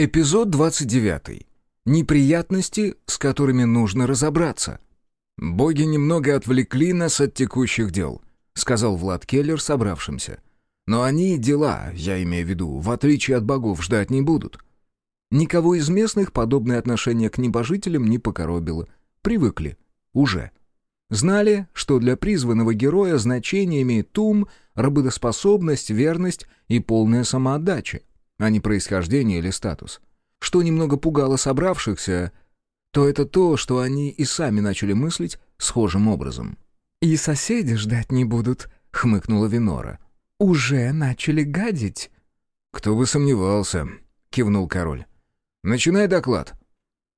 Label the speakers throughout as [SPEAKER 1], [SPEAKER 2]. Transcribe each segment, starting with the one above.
[SPEAKER 1] Эпизод 29. Неприятности, с которыми нужно разобраться. «Боги немного отвлекли нас от текущих дел», — сказал Влад Келлер собравшимся. «Но они дела, я имею в виду, в отличие от богов, ждать не будут». Никого из местных подобное отношение к небожителям не покоробило. Привыкли. Уже. Знали, что для призванного героя значение имеет ум, работоспособность, верность и полная самоотдача а не происхождение или статус. Что немного пугало собравшихся, то это то, что они и сами начали мыслить схожим образом.
[SPEAKER 2] «И соседи ждать не будут», — хмыкнула Винора. «Уже начали гадить».
[SPEAKER 1] «Кто бы сомневался», — кивнул король. «Начинай доклад».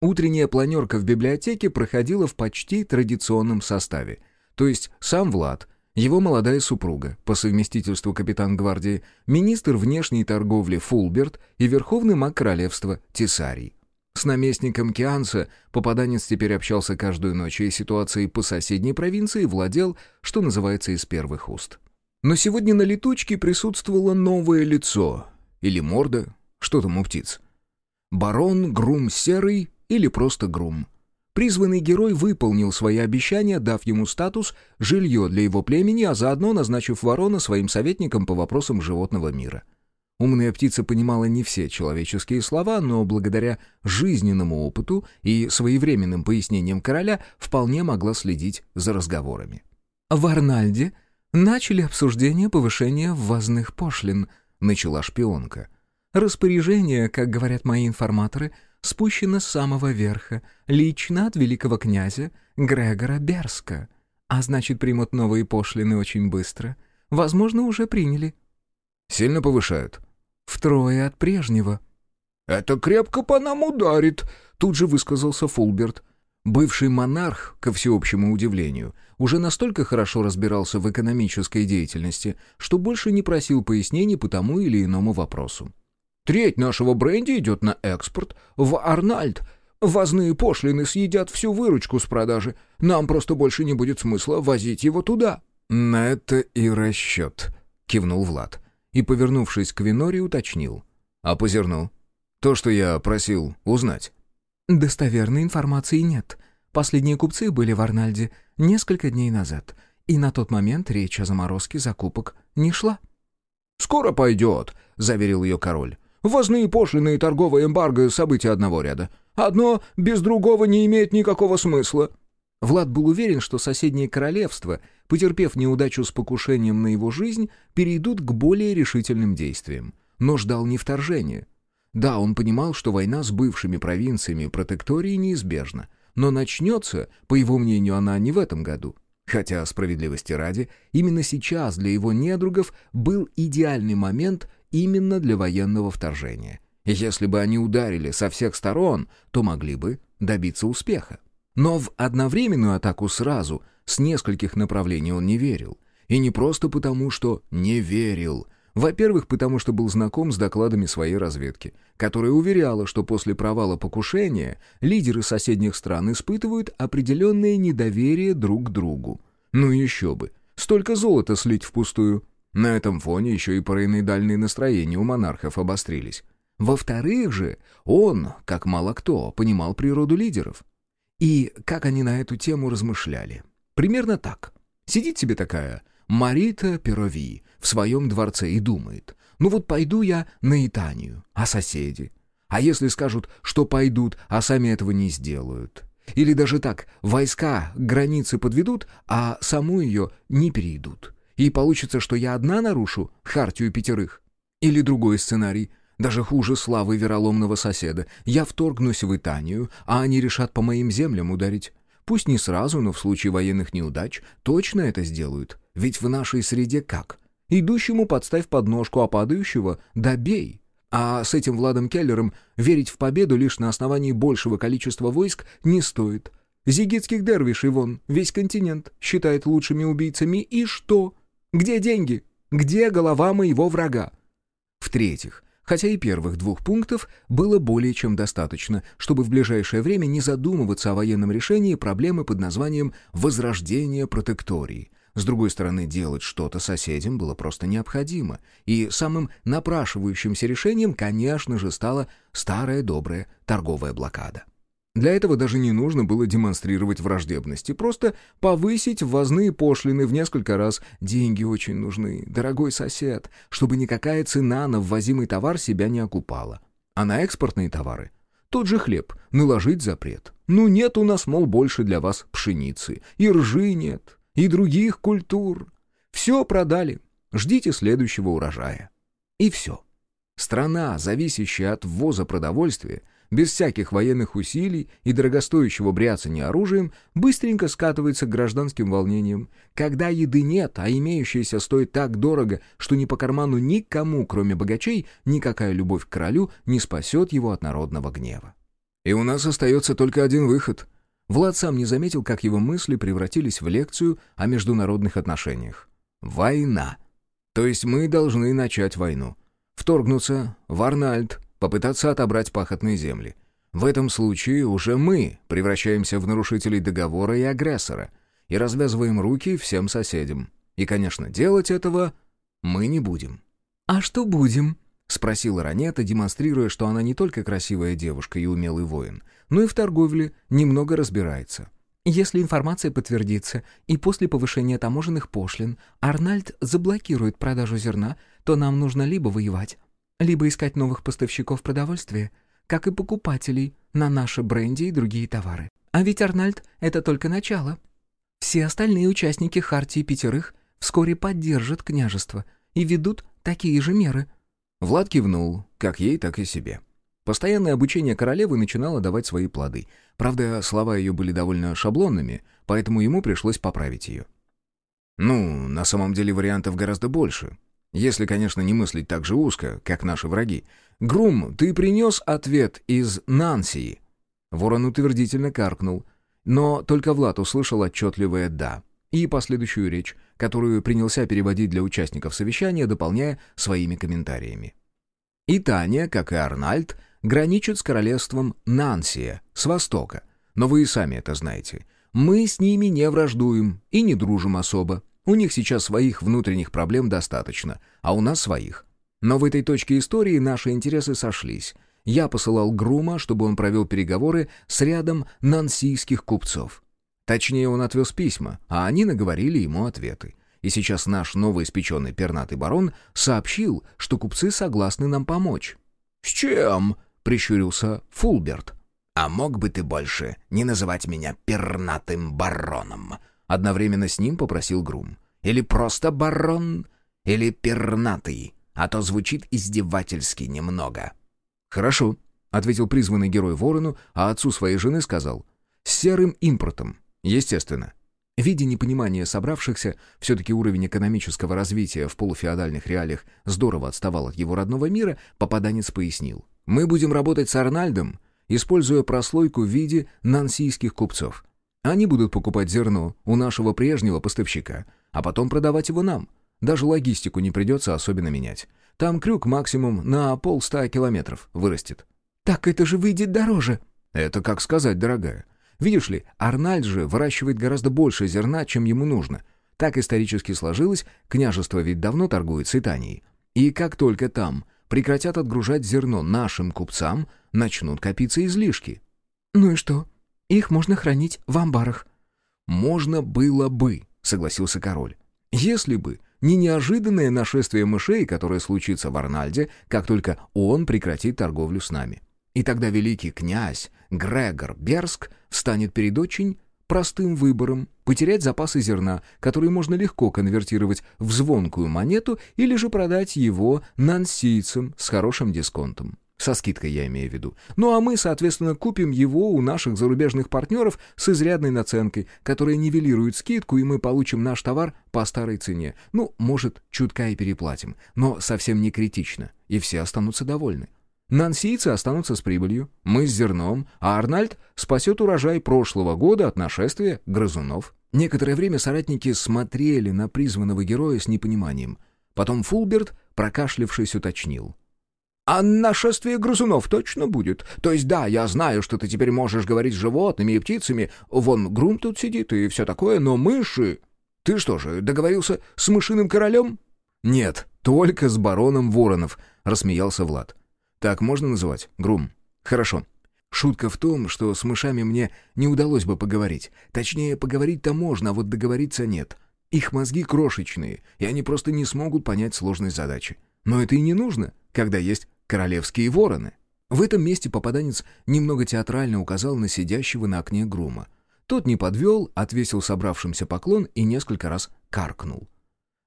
[SPEAKER 1] Утренняя планерка в библиотеке проходила в почти традиционном составе. То есть сам Влад, его молодая супруга, по совместительству капитан гвардии, министр внешней торговли Фулберт и верховный маг королевства Тесарий. С наместником Кианса попаданец теперь общался каждую ночь, и ситуацией по соседней провинции владел, что называется, из первых уст. Но сегодня на летучке присутствовало новое лицо. Или морда, что там у птиц. Барон Грум Серый или просто Грум. Призванный герой выполнил свои обещания, дав ему статус, жилье для его племени, а заодно назначив ворона своим советником по вопросам животного мира. Умная птица понимала не все человеческие слова, но благодаря жизненному опыту и своевременным пояснениям короля вполне могла следить за разговорами.
[SPEAKER 2] «В Арнальде начали обсуждение повышения ввозных пошлин», — начала шпионка. «Распоряжение, как говорят мои информаторы, — спущено с самого верха, лично от великого князя Грегора Берска. А значит, примут новые пошлины очень быстро. Возможно, уже приняли.
[SPEAKER 1] Сильно повышают?
[SPEAKER 2] Втрое от прежнего.
[SPEAKER 1] «Это крепко по нам ударит», — тут же высказался Фулберт. Бывший монарх, ко всеобщему удивлению, уже настолько хорошо разбирался в экономической деятельности, что больше не просил пояснений по тому или иному вопросу. Треть нашего бренди идет на экспорт в Арнальд. Возные пошлины съедят всю выручку с продажи. Нам просто больше не будет смысла возить его туда». «На это и расчет», — кивнул Влад. И, повернувшись к Виноре, уточнил. «А по зерну? То, что я просил узнать».
[SPEAKER 2] «Достоверной информации нет. Последние купцы были в Арнальде несколько дней назад, и на тот момент речь о заморозке закупок не шла».
[SPEAKER 1] «Скоро пойдет», — заверил ее король. Возные пошлины и торговая эмбарго — события одного ряда. Одно без другого не имеет никакого смысла».
[SPEAKER 2] Влад был уверен, что соседние королевства, потерпев неудачу с покушением на его жизнь, перейдут к более решительным действиям. Но ждал не вторжения. Да, он понимал, что война с бывшими провинциями протектории неизбежна, но начнется, по его мнению, она не в этом году. Хотя, справедливости ради, именно сейчас для его недругов был идеальный момент именно для военного вторжения. Если бы они ударили со всех сторон, то могли бы добиться успеха. Но в одновременную атаку сразу, с нескольких направлений он не верил. И не просто потому, что не верил. Во-первых, потому что был знаком с докладами своей разведки, которая уверяла, что после провала покушения лидеры соседних стран испытывают определенное недоверие друг к другу. Ну еще бы, столько золота слить впустую. На этом фоне еще и параноидальные настроения у монархов обострились. Во-вторых же, он, как мало кто, понимал природу лидеров. И как они на эту тему размышляли. Примерно так. Сидит себе такая Марита Перови в своем дворце и думает, ну вот пойду я на Итанию, а соседи? А если скажут, что пойдут, а сами этого не сделают? Или даже так, войска границы подведут, а саму ее не перейдут? И получится, что я одна нарушу хартию пятерых. Или другой сценарий, даже хуже славы вероломного соседа. Я вторгнусь в Итанию, а они решат по моим землям ударить. Пусть не сразу, но в случае военных неудач точно это сделают. Ведь в нашей среде как? Идущему подставь подножку, а падающего добей. А с этим Владом Келлером верить в победу лишь на основании большего количества войск не стоит. Зигитских дервишей вон, весь континент считает лучшими убийцами, и что? Где деньги? Где голова моего врага? В-третьих, хотя и первых двух пунктов было более чем достаточно, чтобы в ближайшее время не задумываться о военном решении проблемы под названием «возрождение протектории»,
[SPEAKER 1] С другой стороны, делать что-то соседям было просто необходимо. И самым напрашивающимся решением, конечно же, стала старая добрая торговая блокада. Для этого даже не нужно было демонстрировать враждебности, просто повысить ввозные пошлины в несколько раз. Деньги очень нужны, дорогой сосед, чтобы никакая цена на ввозимый товар себя не окупала. А на экспортные товары тот же хлеб, наложить запрет. Ну нет у нас, мол, больше для вас пшеницы, и ржи нет, и других культур. Все продали, ждите следующего урожая. И все. Страна, зависящая от ввоза продовольствия, без всяких военных усилий и дорогостоящего бряцания оружием, быстренько скатывается к гражданским волнениям. Когда еды нет, а имеющаяся стоит так дорого, что ни по карману никому, кроме богачей, никакая любовь к королю не спасет его от народного гнева. И у нас остается только один выход. Влад сам не заметил, как его мысли превратились в лекцию о международных отношениях. Война. То есть мы должны начать войну. Вторгнуться в Арнальд, попытаться отобрать пахотные земли. В этом случае уже мы превращаемся в нарушителей договора и агрессора и развязываем руки всем соседям. И, конечно, делать этого мы не будем.
[SPEAKER 2] «А что будем?»
[SPEAKER 1] — спросила Ранета, демонстрируя, что она не только красивая девушка и умелый воин, но и в торговле немного разбирается.
[SPEAKER 2] «Если информация подтвердится, и после повышения таможенных пошлин Арнальд заблокирует продажу зерна, то нам нужно либо воевать, либо искать новых поставщиков продовольствия, как и покупателей на наши бренди и другие товары. А ведь Арнальд — это только начало. Все остальные участники Хартии Пятерых вскоре поддержат княжество и ведут такие же меры».
[SPEAKER 1] Влад кивнул, как ей, так и себе. Постоянное обучение королевы начинало давать свои плоды. Правда, слова ее были довольно шаблонными, поэтому ему пришлось поправить ее. «Ну, на самом деле вариантов гораздо больше. Если, конечно, не мыслить так же узко, как наши враги. «Грум, ты принес ответ из Нансии?» Ворон утвердительно каркнул, но только Влад услышал отчетливое «да» и последующую речь, которую принялся переводить для участников совещания, дополняя своими комментариями. И Таня, как и Арнальд, граничат с королевством Нансия, с востока. Но вы и сами это знаете. Мы с ними не враждуем и не дружим особо. У них сейчас своих внутренних проблем достаточно, а у нас своих. Но в этой точке истории наши интересы сошлись. Я посылал Грума, чтобы он провел переговоры с рядом нансийских купцов. Точнее, он отвез письма, а они наговорили ему ответы. И сейчас наш новоиспеченный пернатый барон сообщил, что купцы согласны нам помочь. «С чем?» — прищурился Фулберт. «А мог бы ты больше не называть меня пернатым бароном?» Одновременно с ним попросил Грум. «Или просто барон, или пернатый, а то звучит издевательски немного». «Хорошо», — ответил призванный герой ворону, а отцу своей жены сказал. «С серым импортом, естественно». Видя непонимание собравшихся, все-таки уровень экономического развития в полуфеодальных реалиях здорово отставал от его родного мира, попаданец пояснил. «Мы будем работать с Арнальдом, используя прослойку в виде нансийских купцов. Они будут покупать зерно у нашего прежнего поставщика, а потом продавать его нам. Даже логистику не придется особенно менять. Там крюк максимум на полста километров вырастет».
[SPEAKER 2] «Так это же выйдет дороже».
[SPEAKER 1] «Это как сказать, дорогая. Видишь ли, Арнальд же выращивает гораздо больше зерна, чем ему нужно. Так исторически сложилось, княжество ведь давно торгует с Итанией. И как только там прекратят отгружать зерно нашим купцам, начнут копиться излишки».
[SPEAKER 2] «Ну и что?» Их можно хранить в амбарах».
[SPEAKER 1] «Можно было бы», — согласился король. «Если бы не неожиданное нашествие мышей, которое случится в Арнальде, как только он прекратит торговлю с нами. И тогда великий князь Грегор Берск встанет перед очень простым выбором — потерять запасы зерна, которые можно легко конвертировать в звонкую монету или же продать его нансийцам с хорошим дисконтом. Со скидкой я имею в виду. Ну а мы, соответственно, купим его у наших зарубежных партнеров с изрядной наценкой, которая нивелирует скидку, и мы получим наш товар по старой цене. Ну, может, чутка и переплатим, но совсем не критично, и все останутся довольны. Нансийцы останутся с прибылью, мы с зерном, а Арнольд спасет урожай прошлого года от нашествия грызунов. Некоторое время соратники смотрели на призванного героя с непониманием. Потом Фулберт, прокашлявшись, уточнил. А нашествие грызунов точно будет? То есть да, я знаю, что ты теперь можешь говорить с животными и птицами, вон Грум тут сидит и все такое, но мыши... Ты что же, договорился с мышиным королем?»
[SPEAKER 2] «Нет, только с бароном Воронов», — рассмеялся Влад. «Так можно называть, Грум?» «Хорошо. Шутка в том, что с мышами мне не удалось бы поговорить. Точнее, поговорить-то можно, а вот договориться нет. Их мозги крошечные, и они просто не смогут понять сложность задачи. Но это и не нужно, когда есть королевские вороны». В этом месте попаданец немного театрально указал на сидящего на окне грума. Тот не подвел, отвесил собравшимся поклон и несколько раз каркнул.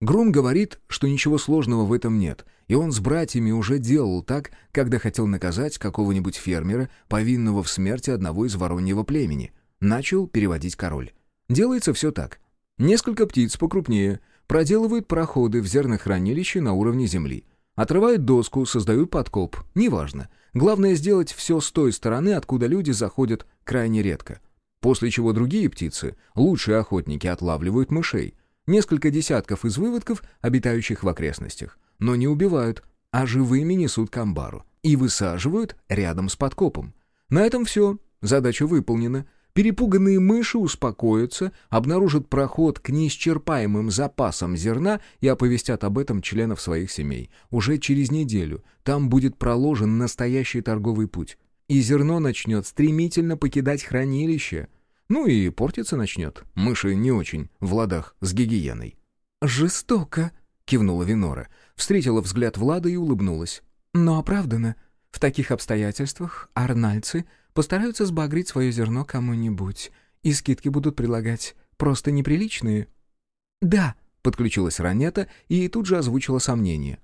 [SPEAKER 2] Грум говорит, что ничего сложного в этом нет, и он с братьями уже делал так, когда хотел наказать какого-нибудь фермера, повинного в смерти одного из вороньего племени. Начал переводить король. Делается все так. Несколько птиц покрупнее проделывают проходы в зернохранилище на уровне земли. Отрывают доску, создают подкоп. Неважно. Главное сделать все с той стороны, откуда люди заходят крайне редко. После чего другие птицы, лучшие охотники, отлавливают мышей. Несколько десятков из выводков, обитающих в окрестностях. Но не убивают, а живыми несут к амбару. И высаживают рядом с подкопом. На этом все. Задача выполнена. Перепуганные мыши успокоятся, обнаружат проход к неисчерпаемым запасам зерна и оповестят об этом членов своих семей. Уже через неделю там будет проложен настоящий торговый путь. И зерно начнет стремительно покидать хранилище — ну и портиться начнет. Мыши не очень в ладах с гигиеной.
[SPEAKER 3] «Жестоко», — кивнула Винора. Встретила взгляд Влада и улыбнулась. «Но оправдано. В таких обстоятельствах арнальцы постараются сбагрить свое зерно кому-нибудь, и скидки будут предлагать просто неприличные». «Да», — подключилась Ранета и тут же озвучила сомнение.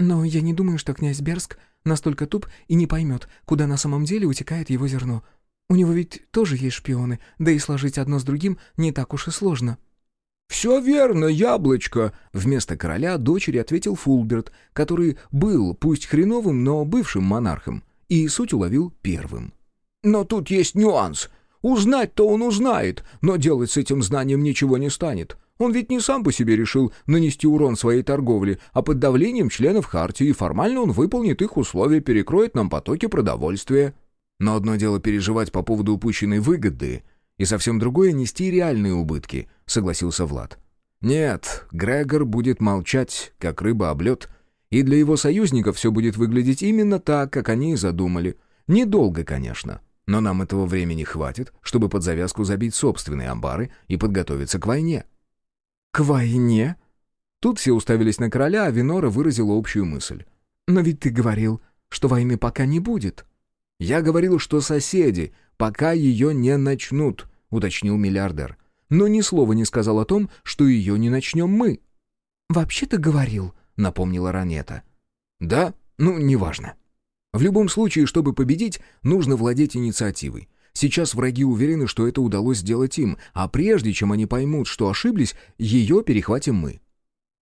[SPEAKER 3] «Но я не думаю, что князь Берск настолько туп и не поймет, куда на самом деле утекает его зерно. У него ведь тоже есть шпионы, да и сложить одно с другим не так уж и сложно».
[SPEAKER 1] «Все верно, яблочко!» Вместо короля дочери ответил Фулберт, который был, пусть хреновым, но бывшим монархом, и суть уловил первым. «Но тут есть нюанс. Узнать-то он узнает, но делать с этим знанием ничего не станет. Он ведь не сам по себе решил нанести урон своей торговле, а под давлением членов Хартии, формально он выполнит их условия, перекроет нам потоки продовольствия». Но одно дело переживать по поводу упущенной выгоды, и совсем другое — нести реальные убытки, — согласился Влад. Нет, Грегор будет молчать, как рыба об лед, и для его союзников все будет выглядеть именно так, как они и задумали. Недолго, конечно, но нам этого времени хватит, чтобы под завязку забить собственные амбары и подготовиться к войне.
[SPEAKER 3] «К войне?» Тут все уставились на короля, а Винора выразила общую мысль. «Но ведь ты говорил, что войны пока не будет».
[SPEAKER 1] «Я говорил, что соседи, пока ее не начнут», — уточнил миллиардер. «Но ни слова не сказал о том, что ее не начнем мы».
[SPEAKER 3] «Вообще-то говорил», — напомнила Ранета.
[SPEAKER 1] «Да? Ну, неважно. В любом случае, чтобы победить, нужно владеть инициативой. Сейчас враги уверены, что это удалось сделать им, а прежде чем они поймут, что ошиблись, ее перехватим мы».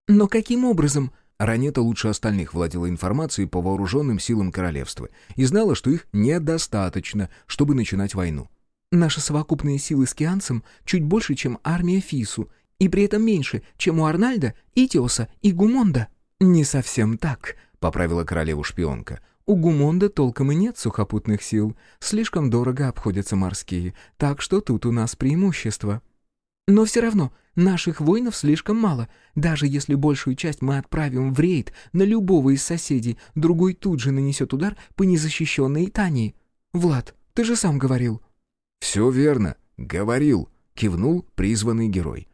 [SPEAKER 3] «Но каким образом?»
[SPEAKER 1] Ранета лучше остальных владела информацией по вооруженным силам королевства и знала, что их недостаточно, чтобы начинать войну.
[SPEAKER 3] «Наши совокупные силы с Кианцем чуть больше, чем армия Фису, и при этом меньше, чем у Арнальда, Итиоса и Гумонда». «Не совсем так», — поправила королеву-шпионка. «У Гумонда толком и нет сухопутных сил. Слишком дорого обходятся морские, так что тут у нас преимущество». «Но все равно Наших воинов слишком мало. Даже если большую часть мы отправим в рейд на любого из соседей, другой тут же нанесет удар по незащищенной Итании. Влад, ты же сам говорил».
[SPEAKER 1] «Все верно. Говорил», — кивнул призванный герой.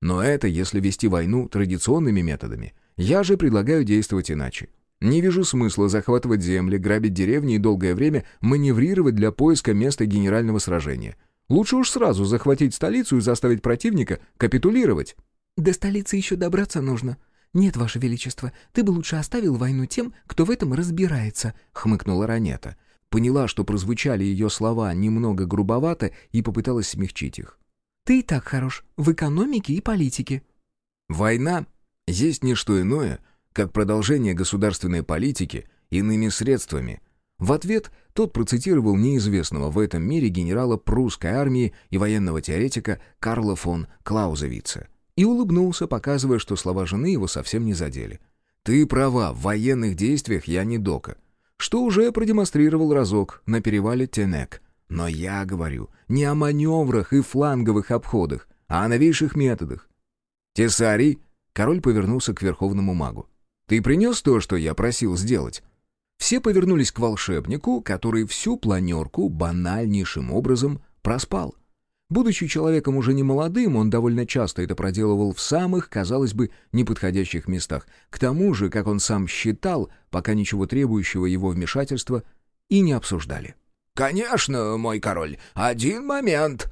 [SPEAKER 1] «Но это если вести войну традиционными методами. Я же предлагаю действовать иначе. Не вижу смысла захватывать земли, грабить деревни и долгое время маневрировать для поиска места генерального сражения». Лучше уж сразу захватить столицу и заставить противника капитулировать».
[SPEAKER 3] «До столицы еще добраться нужно. Нет, Ваше Величество, ты бы лучше оставил войну тем, кто в этом разбирается», — хмыкнула Ранета.
[SPEAKER 1] Поняла, что прозвучали ее слова немного грубовато и попыталась смягчить их.
[SPEAKER 3] «Ты и так хорош в экономике и политике».
[SPEAKER 1] «Война есть не что иное, как продолжение государственной политики иными средствами», в ответ тот процитировал неизвестного в этом мире генерала прусской армии и военного теоретика Карла фон Клаузевица и улыбнулся, показывая, что слова жены его совсем не задели. «Ты права, в военных действиях я не дока, что уже продемонстрировал разок на перевале Тенек. Но я говорю не о маневрах и фланговых обходах, а о новейших методах. «Тесарий!» — король повернулся к верховному магу. «Ты принес то, что я просил сделать?» Все повернулись к волшебнику, который всю планерку банальнейшим образом проспал. Будучи человеком уже не молодым, он довольно часто это проделывал в самых, казалось бы, неподходящих местах. К тому же, как он сам считал, пока ничего требующего его вмешательства и не обсуждали.
[SPEAKER 2] «Конечно, мой король, один момент!»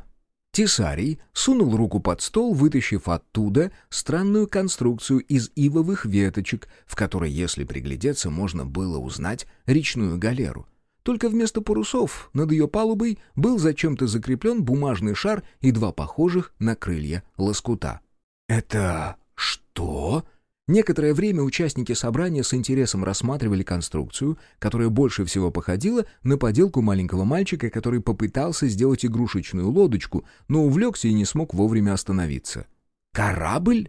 [SPEAKER 1] Тесарий сунул руку под стол, вытащив оттуда странную конструкцию из ивовых веточек, в которой, если приглядеться, можно было узнать речную галеру — только вместо парусов над ее палубой был зачем-то закреплен бумажный шар и два похожих на крылья лоскута. «Это что?» Некоторое время участники собрания с интересом рассматривали конструкцию, которая больше всего походила на поделку маленького мальчика, который попытался сделать игрушечную лодочку, но увлекся и не смог вовремя остановиться. «Корабль?»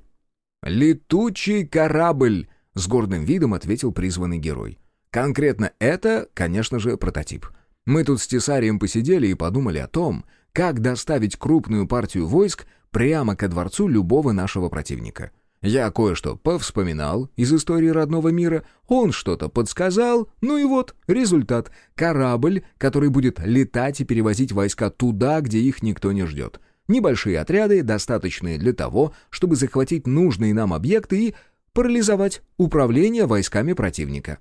[SPEAKER 1] «Летучий корабль!» — с гордым видом ответил призванный герой. Конкретно это, конечно же, прототип. Мы тут с Тесарием посидели и подумали о том, как доставить крупную партию войск прямо ко дворцу любого нашего противника. Я кое-что повспоминал из истории родного мира, он что-то подсказал, ну и вот результат. Корабль, который будет летать и перевозить войска туда, где их никто не ждет. Небольшие отряды, достаточные для того, чтобы захватить нужные нам объекты и парализовать управление войсками противника.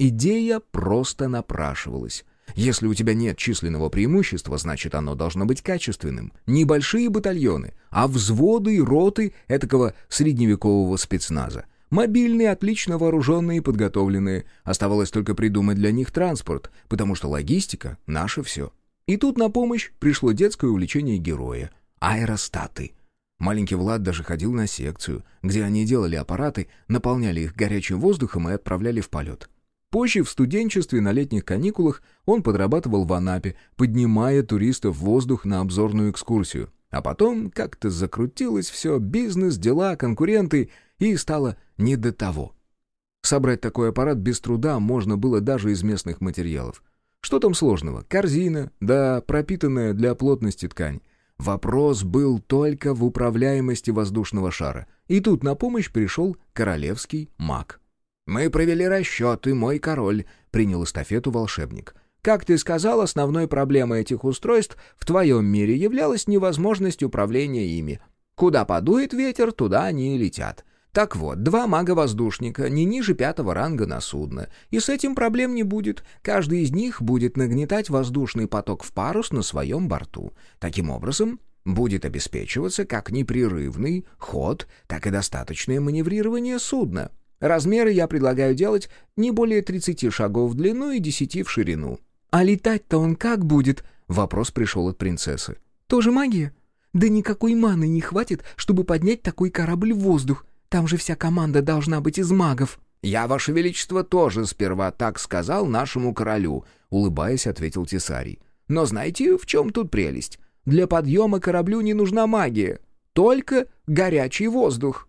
[SPEAKER 1] Идея просто напрашивалась. Если у тебя нет численного преимущества, значит оно должно быть качественным. Небольшие батальоны, а взводы и роты этакого средневекового спецназа. Мобильные, отлично вооруженные и подготовленные. Оставалось только придумать для них транспорт, потому что логистика — наше все. И тут на помощь пришло детское увлечение героя — аэростаты. Маленький Влад даже ходил на секцию, где они делали аппараты, наполняли их горячим воздухом и отправляли в полет. Позже, в студенчестве, на летних каникулах, он подрабатывал в Анапе, поднимая туристов в воздух на обзорную экскурсию. А потом как-то закрутилось все, бизнес, дела, конкуренты, и стало не до того. Собрать такой аппарат без труда можно было даже из местных материалов. Что там сложного? Корзина, да пропитанная для плотности ткань. Вопрос был только в управляемости воздушного шара. И тут на помощь пришел королевский маг. «Мы провели расчеты, мой король», — принял эстафету волшебник. «Как ты сказал, основной проблемой этих устройств в твоем мире являлась невозможность управления ими. Куда подует ветер, туда они и летят. Так вот, два мага-воздушника, не ниже пятого ранга на судно. И с этим проблем не будет. Каждый из них будет нагнетать воздушный поток в парус на своем борту. Таким образом, будет обеспечиваться как непрерывный ход, так и достаточное маневрирование судна. Размеры я предлагаю делать не более 30 шагов в длину и 10 в ширину».
[SPEAKER 3] «А летать-то он как будет?» — вопрос пришел от принцессы. «Тоже магия? Да никакой маны не хватит, чтобы поднять такой корабль в воздух. Там же вся команда должна быть из магов».
[SPEAKER 2] «Я, Ваше Величество, тоже сперва так сказал нашему королю», — улыбаясь, ответил Тесарий. «Но знаете, в чем тут прелесть? Для подъема кораблю не нужна магия, только горячий воздух».